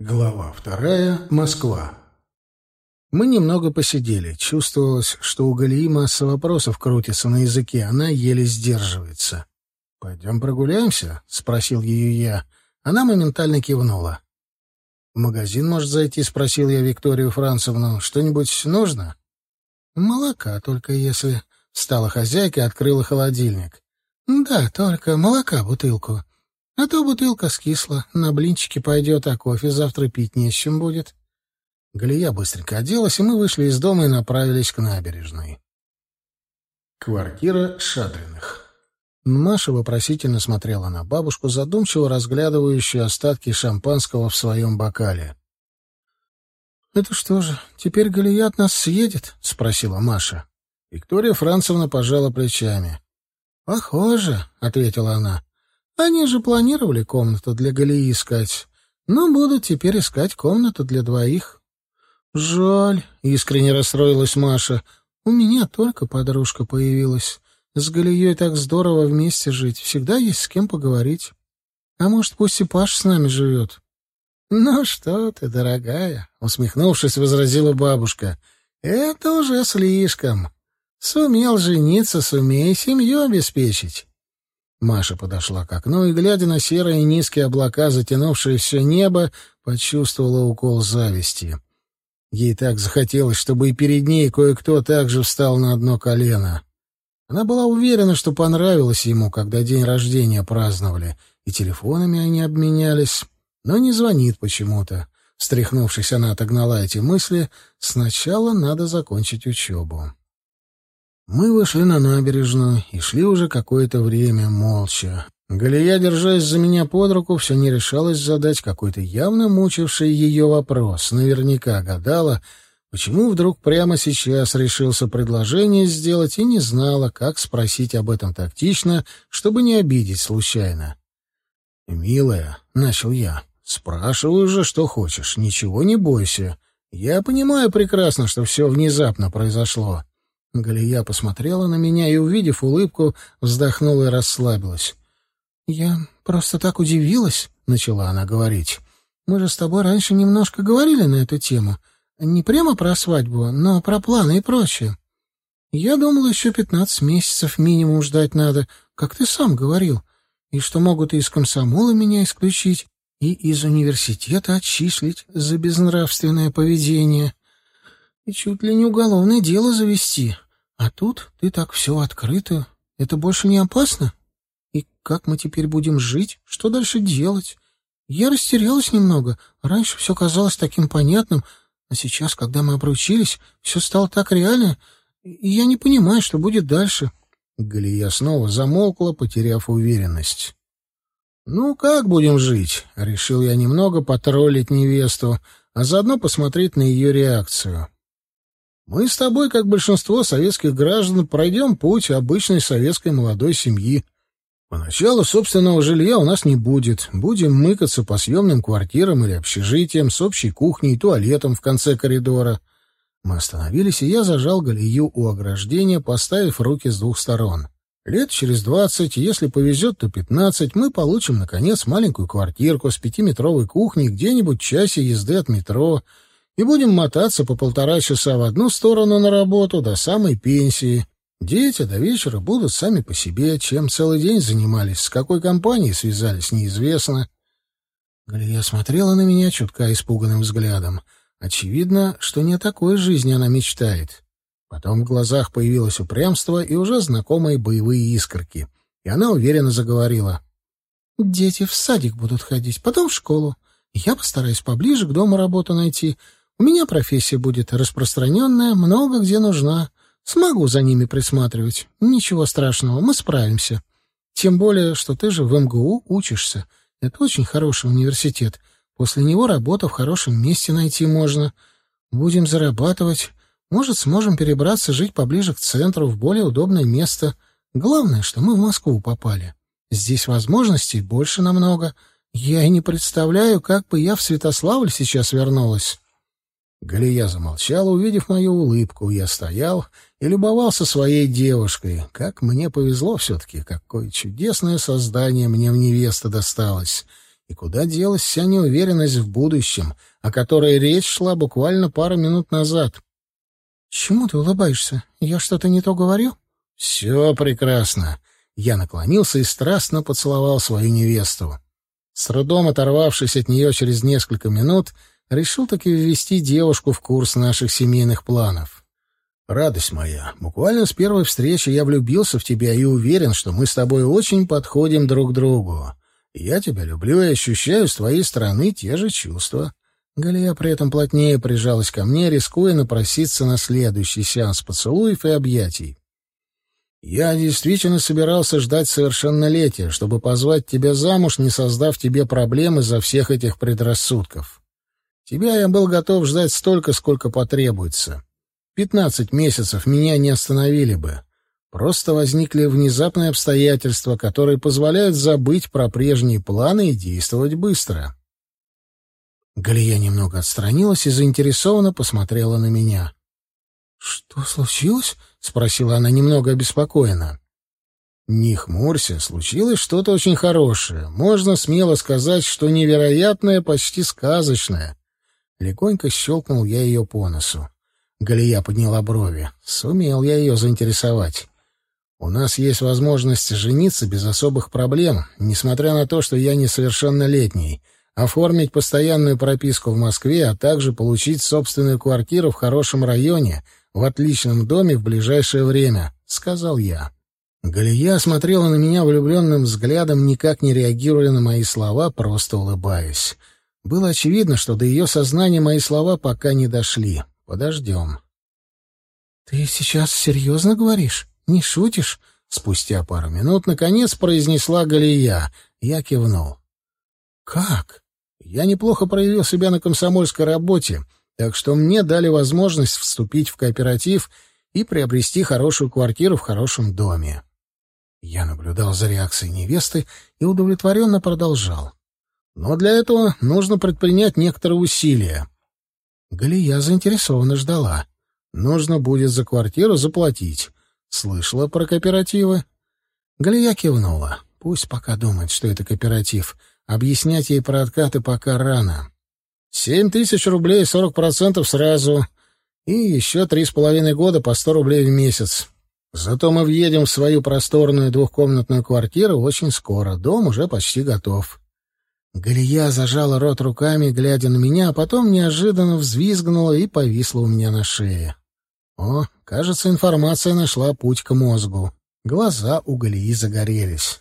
Глава вторая. Москва. Мы немного посидели. Чувствовалось, что у Галии масса вопросов крутится на языке, она еле сдерживается. «Пойдем прогуляемся?» — спросил ее я. Она моментально кивнула. «В магазин, может, зайти?» — спросил я Викторию Францевну. «Что-нибудь нужно?» «Молока, только если...» — стала хозяйка и открыла холодильник. «Да, только молока бутылку. А то бутылка скисла, на блинчики пойдет, а кофе завтра пить не с чем будет. Галия быстренько оделась, и мы вышли из дома и направились к набережной. Квартира Шадриных. Маша вопросительно смотрела на бабушку, задумчиво разглядывающую остатки шампанского в своем бокале. «Это что же, теперь Галия от нас съедет?» — спросила Маша. Виктория Францевна пожала плечами. «Похоже», — ответила она. Они же планировали комнату для Галии искать, но будут теперь искать комнату для двоих. Жаль, искренне расстроилась Маша. У меня только подружка появилась. С Галией так здорово вместе жить, всегда есть с кем поговорить. А может, пусть и Паш с нами живет. «Ну что ты, дорогая», — усмехнувшись, возразила бабушка, — «это уже слишком. Сумел жениться, сумей семью обеспечить. Маша подошла к окну и, глядя на серые низкие облака, затянувшие все небо, почувствовала укол зависти. Ей так захотелось, чтобы и перед ней кое-кто также встал на одно колено. Она была уверена, что понравилось ему, когда день рождения праздновали, и телефонами они обменялись, но не звонит почему-то. Встряхнувшись, она отогнала эти мысли. Сначала надо закончить учебу. Мы вышли на набережную и шли уже какое-то время молча. Галия, держась за меня под руку, все не решалась задать какой-то явно мучивший ее вопрос. Наверняка гадала, почему вдруг прямо сейчас решился предложение сделать и не знала, как спросить об этом тактично, чтобы не обидеть случайно. «Милая», — начал я, — «спрашиваю же, что хочешь, ничего не бойся. Я понимаю прекрасно, что все внезапно произошло». Галия посмотрела на меня и, увидев улыбку, вздохнула и расслабилась. «Я просто так удивилась», — начала она говорить. «Мы же с тобой раньше немножко говорили на эту тему. Не прямо про свадьбу, но про планы и прочее. Я думала, еще пятнадцать месяцев минимум ждать надо, как ты сам говорил, и что могут и из комсомола меня исключить, и из университета отчислить за безнравственное поведение» и чуть ли не уголовное дело завести. А тут ты так все открыто. Это больше не опасно? И как мы теперь будем жить? Что дальше делать? Я растерялась немного. Раньше все казалось таким понятным, а сейчас, когда мы обручились, все стало так реально, и я не понимаю, что будет дальше. Галия снова замолкла, потеряв уверенность. «Ну, как будем жить?» — решил я немного потроллить невесту, а заодно посмотреть на ее реакцию. Мы с тобой, как большинство советских граждан, пройдем путь обычной советской молодой семьи. Поначалу собственного жилья у нас не будет. Будем мыкаться по съемным квартирам или общежитиям с общей кухней и туалетом в конце коридора. Мы остановились, и я зажал Галию у ограждения, поставив руки с двух сторон. Лет через двадцать, если повезет, то пятнадцать, мы получим, наконец, маленькую квартирку с пятиметровой кухней где-нибудь часе езды от метро — и будем мотаться по полтора часа в одну сторону на работу до самой пенсии. Дети до вечера будут сами по себе, чем целый день занимались, с какой компанией связались, неизвестно. Галия смотрела на меня чутка испуганным взглядом. Очевидно, что не о такой жизни она мечтает. Потом в глазах появилось упрямство и уже знакомые боевые искорки. И она уверенно заговорила. «Дети в садик будут ходить, потом в школу. Я постараюсь поближе к дому работу найти. У меня профессия будет распространенная, много где нужна. Смогу за ними присматривать. Ничего страшного, мы справимся. Тем более, что ты же в МГУ учишься. Это очень хороший университет. После него работу в хорошем месте найти можно. Будем зарабатывать. Может, сможем перебраться жить поближе к центру, в более удобное место. Главное, что мы в Москву попали. Здесь возможностей больше намного. Я и не представляю, как бы я в Святославль сейчас вернулась. Галия замолчала, увидев мою улыбку. Я стоял и любовался своей девушкой. Как мне повезло все-таки, какое чудесное создание мне в невеста досталось. И куда делась вся неуверенность в будущем, о которой речь шла буквально пару минут назад? «Чему ты улыбаешься? Я что-то не то говорю?» «Все прекрасно». Я наклонился и страстно поцеловал свою невесту. С трудом оторвавшись от нее через несколько минут, решил таки ввести девушку в курс наших семейных планов. «Радость моя, буквально с первой встречи я влюбился в тебя и уверен, что мы с тобой очень подходим друг другу. Я тебя люблю и ощущаю с твоей стороны те же чувства». Галия при этом плотнее прижалась ко мне, рискуя напроситься на следующий сеанс поцелуев и объятий. «Я действительно собирался ждать совершеннолетия, чтобы позвать тебя замуж, не создав тебе проблем из-за всех этих предрассудков. Тебя я был готов ждать столько, сколько потребуется. Пятнадцать месяцев меня не остановили бы. Просто возникли внезапные обстоятельства, которые позволяют забыть про прежние планы и действовать быстро». Галия немного отстранилась и заинтересованно посмотрела на меня. «Что случилось?» — спросила она немного обеспокоенно. «Не хмурься, случилось что-то очень хорошее. Можно смело сказать, что невероятное, почти сказочное». Легонько щелкнул я ее по носу. Галия подняла брови. Сумел я ее заинтересовать. «У нас есть возможность жениться без особых проблем, несмотря на то, что я несовершеннолетний» оформить постоянную прописку в Москве, а также получить собственную квартиру в хорошем районе, в отличном доме в ближайшее время», — сказал я. Галия смотрела на меня влюбленным взглядом, никак не реагируя на мои слова, просто улыбаясь. Было очевидно, что до ее сознания мои слова пока не дошли. Подождем. «Ты сейчас серьезно говоришь? Не шутишь?» Спустя пару минут, наконец, произнесла Галия. Я кивнул. «Как?» Я неплохо проявил себя на комсомольской работе, так что мне дали возможность вступить в кооператив и приобрести хорошую квартиру в хорошем доме. Я наблюдал за реакцией невесты и удовлетворенно продолжал. Но для этого нужно предпринять некоторые усилия. Галия заинтересованно ждала. Нужно будет за квартиру заплатить. Слышала про кооперативы? Галия кивнула. Пусть пока думает, что это кооператив — Объяснять ей про откаты пока рано. Семь тысяч рублей, сорок процентов сразу. И еще три с половиной года по сто рублей в месяц. Зато мы въедем в свою просторную двухкомнатную квартиру очень скоро. Дом уже почти готов. Галия зажала рот руками, глядя на меня, а потом неожиданно взвизгнула и повисла у меня на шее. О, кажется, информация нашла путь к мозгу. Глаза у Галии загорелись.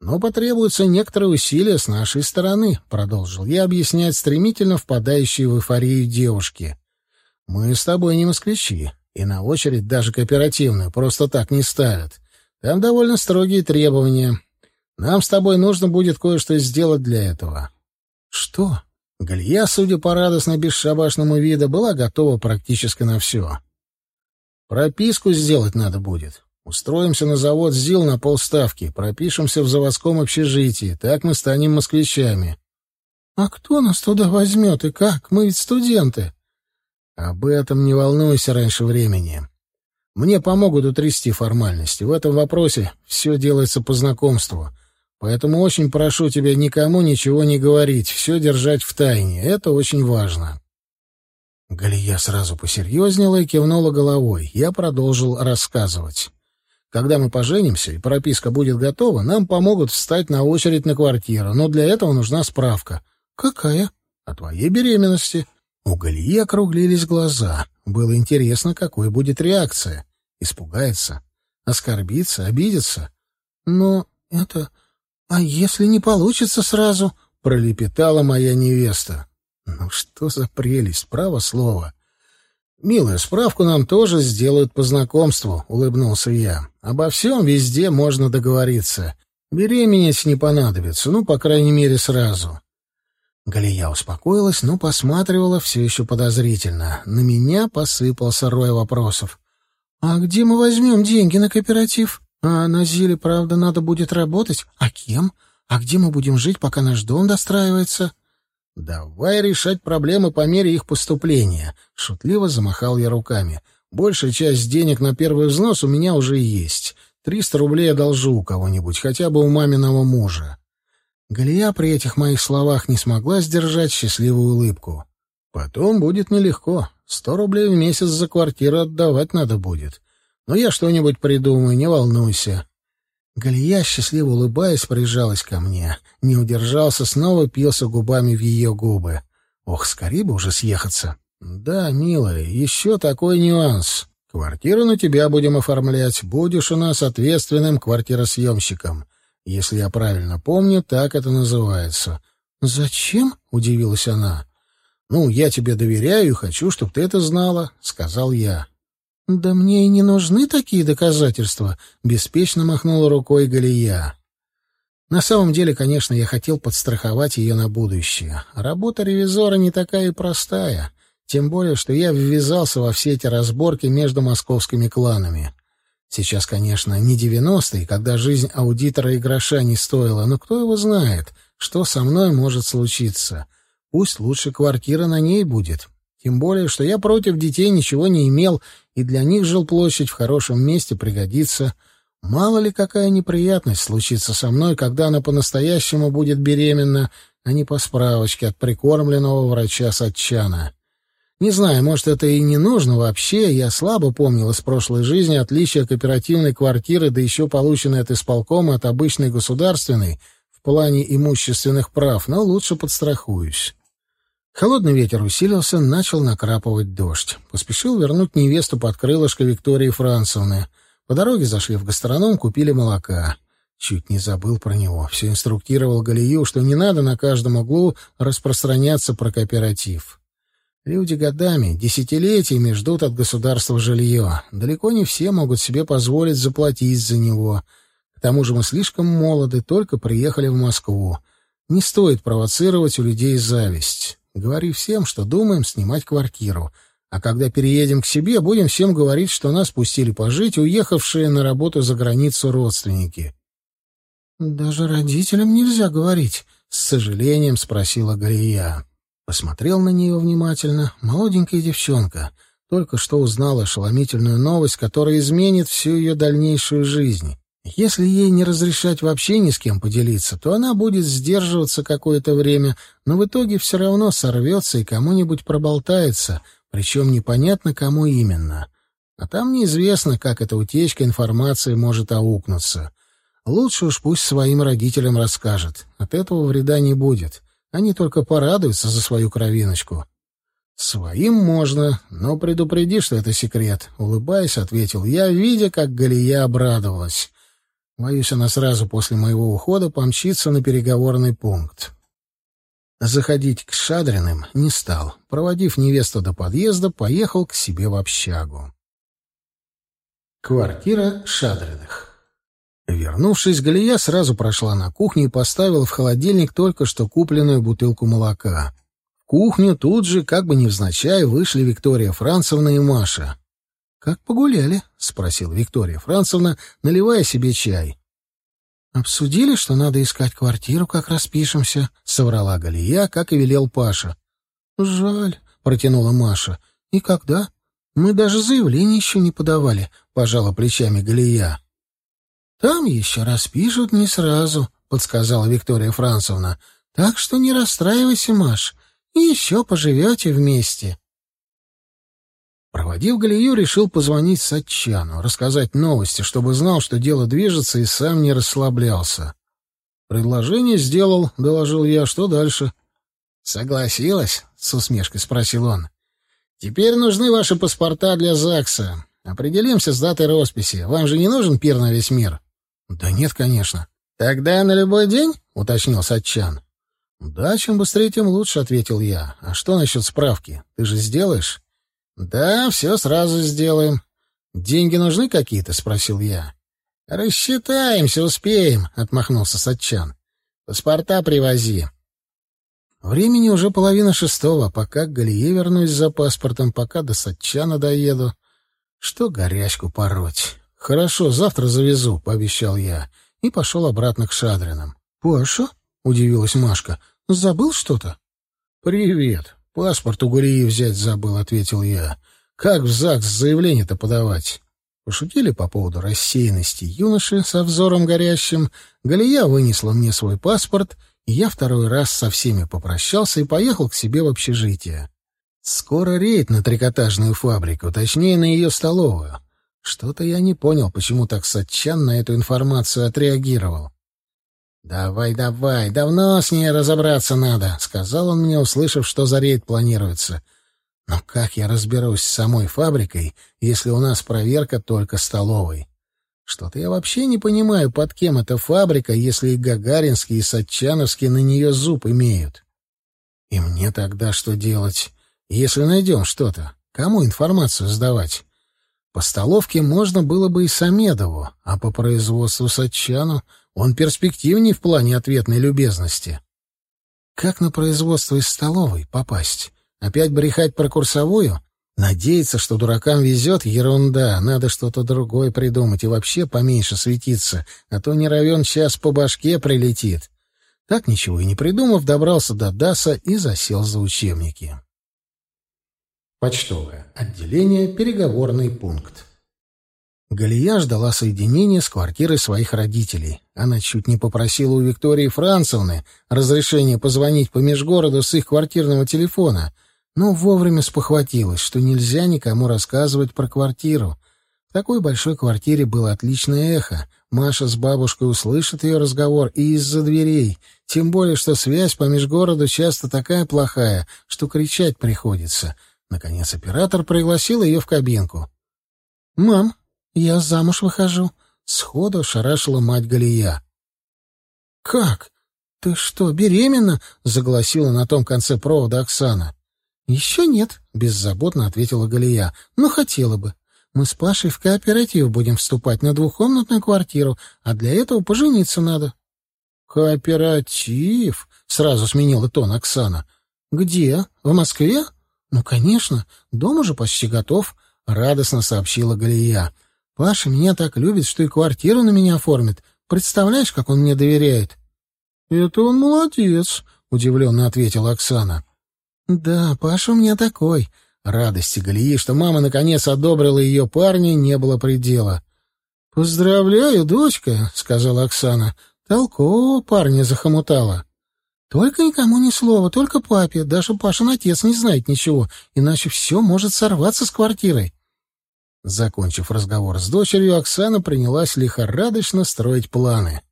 Но потребуются некоторые усилия с нашей стороны, продолжил я объяснять стремительно впадающие в эйфорию девушки. Мы с тобой не москвичи, и на очередь даже кооперативную просто так не ставят. Там довольно строгие требования. Нам с тобой нужно будет кое-что сделать для этого. Что? Галья, судя по радостно бесшабашному виду, была готова практически на все. Прописку сделать надо будет. Устроимся на завод ЗИЛ на полставки, пропишемся в заводском общежитии, так мы станем москвичами. — А кто нас туда возьмет и как? Мы ведь студенты. — Об этом не волнуйся раньше времени. Мне помогут утрясти формальности. В этом вопросе все делается по знакомству. Поэтому очень прошу тебя никому ничего не говорить, все держать в тайне. Это очень важно. Галия сразу посерьезнела и кивнула головой. Я продолжил рассказывать. Когда мы поженимся и прописка будет готова, нам помогут встать на очередь на квартиру, но для этого нужна справка. Какая? О твоей беременности. У Галии округлились глаза. Было интересно, какой будет реакция. Испугается, оскорбится, обидится. Но это... А если не получится сразу? Пролепетала моя невеста. Ну что за прелесть, право слово. «Милая, справку нам тоже сделают по знакомству», — улыбнулся я. «Обо всем везде можно договориться. Беременеть не понадобится, ну, по крайней мере, сразу». Галия успокоилась, но посматривала все еще подозрительно. На меня посыпался рой вопросов. «А где мы возьмем деньги на кооператив? А на Зиле, правда, надо будет работать? А кем? А где мы будем жить, пока наш дом достраивается?» «Давай решать проблемы по мере их поступления», — шутливо замахал я руками. «Большая часть денег на первый взнос у меня уже есть. Триста рублей одолжу у кого-нибудь, хотя бы у маминого мужа. Галия при этих моих словах не смогла сдержать счастливую улыбку. «Потом будет нелегко. Сто рублей в месяц за квартиру отдавать надо будет. Но я что-нибудь придумаю, не волнуйся». Галия, счастливо улыбаясь, прижалась ко мне. Не удержался, снова пился губами в ее губы. Ох, скорее бы уже съехаться. «Да, милая, еще такой нюанс. Квартиру на тебя будем оформлять. Будешь у нас ответственным квартиросъемщиком. Если я правильно помню, так это называется». «Зачем?» — удивилась она. «Ну, я тебе доверяю и хочу, чтобы ты это знала», — сказал я. «Да мне и не нужны такие доказательства», — беспечно махнула рукой Галия. На самом деле, конечно, я хотел подстраховать ее на будущее. Работа ревизора не такая и простая. Тем более, что я ввязался во все эти разборки между московскими кланами. Сейчас, конечно, не девяностые, когда жизнь аудитора и гроша не стоила, но кто его знает, что со мной может случиться. Пусть лучше квартира на ней будет. Тем более, что я против детей ничего не имел, и для них жилплощадь в хорошем месте пригодится. Мало ли какая неприятность случится со мной, когда она по-настоящему будет беременна, а не по справочке от прикормленного врача Сатчана. Не знаю, может, это и не нужно вообще. Я слабо помнил из прошлой жизни отличие кооперативной квартиры, да еще полученной от исполкома от обычной государственной в плане имущественных прав, но лучше подстрахуюсь. Холодный ветер усилился, начал накрапывать дождь. Поспешил вернуть невесту под крылышко Виктории Францевны. По дороге зашли в гастроном, купили молока. Чуть не забыл про него. Все инструктировал Галию, что не надо на каждом углу распространяться про кооператив. Люди годами, десятилетиями ждут от государства жилье. Далеко не все могут себе позволить заплатить за него. К тому же мы слишком молоды, только приехали в Москву. Не стоит провоцировать у людей зависть. Говори всем, что думаем снимать квартиру. А когда переедем к себе, будем всем говорить, что нас пустили пожить уехавшие на работу за границу родственники. «Даже родителям нельзя говорить», — с сожалением спросила Галия. Посмотрел на нее внимательно. Молоденькая девчонка. Только что узнала ошеломительную новость, которая изменит всю ее дальнейшую жизнь. Если ей не разрешать вообще ни с кем поделиться, то она будет сдерживаться какое-то время, но в итоге все равно сорвется и кому-нибудь проболтается, причем непонятно, кому именно. А там неизвестно, как эта утечка информации может аукнуться. Лучше уж пусть своим родителям расскажет. От этого вреда не будет. Они только порадуются за свою кровиночку. «Своим можно, но предупреди, что это секрет», — улыбаясь, ответил я, видя, как Галия обрадовалась. Боюсь, она сразу после моего ухода помчится на переговорный пункт. Заходить к Шадриным не стал. Проводив невесту до подъезда, поехал к себе в общагу. Квартира Шадриных Вернувшись, Галия сразу прошла на кухню и поставила в холодильник только что купленную бутылку молока. В кухню тут же, как бы невзначай, вышли Виктория Францевна и Маша. «Как погуляли?» — спросила Виктория Францевна, наливая себе чай. «Обсудили, что надо искать квартиру, как распишемся», — соврала Галия, как и велел Паша. «Жаль», — протянула Маша. «И когда?» «Мы даже заявление еще не подавали», — пожала плечами Галия. «Там еще распишут не сразу», — подсказала Виктория Францевна. «Так что не расстраивайся, Маш, еще поживете вместе». Проводив Галию, решил позвонить Сатчану, рассказать новости, чтобы знал, что дело движется, и сам не расслаблялся. «Предложение сделал», — доложил я. «Что дальше?» «Согласилась?» — с усмешкой спросил он. «Теперь нужны ваши паспорта для ЗАГСа. Определимся с датой росписи. Вам же не нужен пир на весь мир?» «Да нет, конечно». «Тогда на любой день?» — уточнил Сатчан. «Да, чем быстрее, тем лучше», — ответил я. «А что насчет справки? Ты же сделаешь?» «Да, все сразу сделаем». «Деньги нужны какие-то?» — спросил я. «Рассчитаемся, успеем», — отмахнулся Сатчан. «Паспорта привози». Времени уже половина шестого, пока к Галие вернусь за паспортом, пока до Сатчана доеду. Что горячку пороть? «Хорошо, завтра завезу», — пообещал я, и пошел обратно к Шадринам. «Паша?» — удивилась Машка. «Забыл что-то?» «Привет. Паспорт у Гурии взять забыл», — ответил я. «Как в ЗАГС заявление-то подавать?» Пошутили по поводу рассеянности юноши со взором горящим. Галия вынесла мне свой паспорт и я второй раз со всеми попрощался и поехал к себе в общежитие. Скоро рейд на трикотажную фабрику, точнее, на ее столовую. Что-то я не понял, почему так Сатчан на эту информацию отреагировал. «Давай, давай, давно с ней разобраться надо», — сказал он мне, услышав, что за рейд планируется. «Но как я разберусь с самой фабрикой, если у нас проверка только столовой? Что-то я вообще не понимаю, под кем эта фабрика, если и Гагаринский, и Сатчановский на нее зуб имеют. И мне тогда что делать, если найдем что-то? Кому информацию сдавать?» По столовке можно было бы и Самедову, а по производству Сатчану он перспективнее в плане ответной любезности. Как на производство из столовой попасть? Опять брехать про курсовую? Надеяться, что дуракам везет — ерунда. Надо что-то другое придумать и вообще поменьше светиться, а то не равен час по башке прилетит. Так ничего и не придумав, добрался до ДАСа и засел за учебники. Почтовое отделение, переговорный пункт. Галия ждала соединения с квартирой своих родителей. Она чуть не попросила у Виктории Францевны разрешения позвонить по межгороду с их квартирного телефона, но вовремя спохватилась, что нельзя никому рассказывать про квартиру. В такой большой квартире было отличное эхо. Маша с бабушкой услышат ее разговор и из-за дверей, тем более, что связь по межгороду часто такая плохая, что кричать приходится. Наконец оператор пригласил ее в кабинку. «Мам, «Я замуж выхожу», — сходу шарашила мать Галия. «Как? Ты что, беременна?» — загласила на том конце провода Оксана. «Еще нет», — беззаботно ответила Галия. «Но хотела бы. Мы с Пашей в кооператив будем вступать на двухкомнатную квартиру, а для этого пожениться надо». «Кооператив?» — сразу сменила тон Оксана. «Где? В Москве?» «Ну, конечно. Дом уже почти готов», — радостно сообщила Галия. Паша меня так любит, что и квартиру на меня оформит. Представляешь, как он мне доверяет?» «Это он молодец», — удивленно ответила Оксана. «Да, Паша у меня такой». Радости Галии, что мама наконец одобрила ее парня, не было предела. «Поздравляю, дочка», — сказала Оксана. «Толкового парня захомутала». «Только никому ни слова, только папе. Даже Пашин отец не знает ничего, иначе все может сорваться с квартирой». Закончив разговор с дочерью, Оксана принялась лихорадочно строить планы.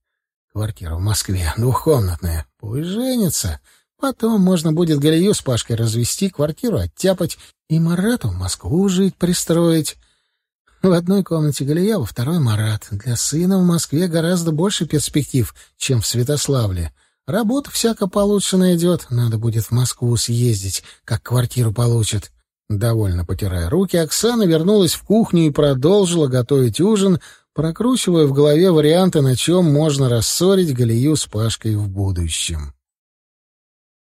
Квартира в Москве, двухкомнатная. Пусть женится. Потом можно будет Галию с Пашкой развести, квартиру оттяпать и Марату в Москву жить пристроить. В одной комнате Галия, во второй Марат. Для сына в Москве гораздо больше перспектив, чем в Святославле. Работа всяко получше найдет. Надо будет в Москву съездить, как квартиру получит. Довольно потирая руки, Оксана вернулась в кухню и продолжила готовить ужин, прокручивая в голове варианты, на чем можно рассорить Галию с Пашкой в будущем.